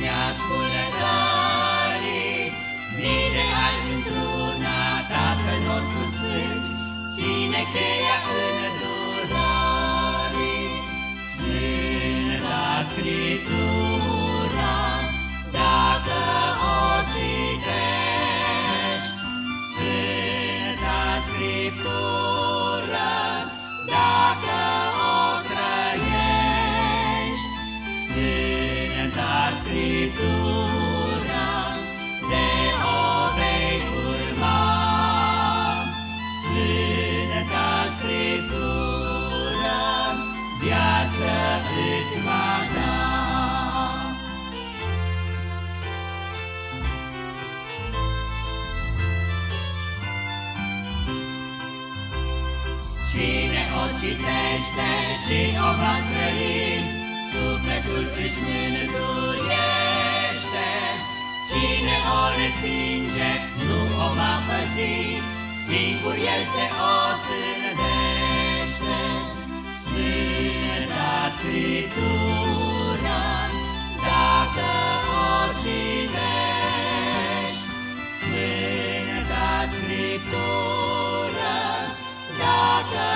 ne-ascultă. citește și o va trăi, sufletul își mântuiește. Cine o respinge, nu o va păzi, singur el se osârnește. Sfânta Scriptură, dacă o citești, Sfânta Scriptură, dacă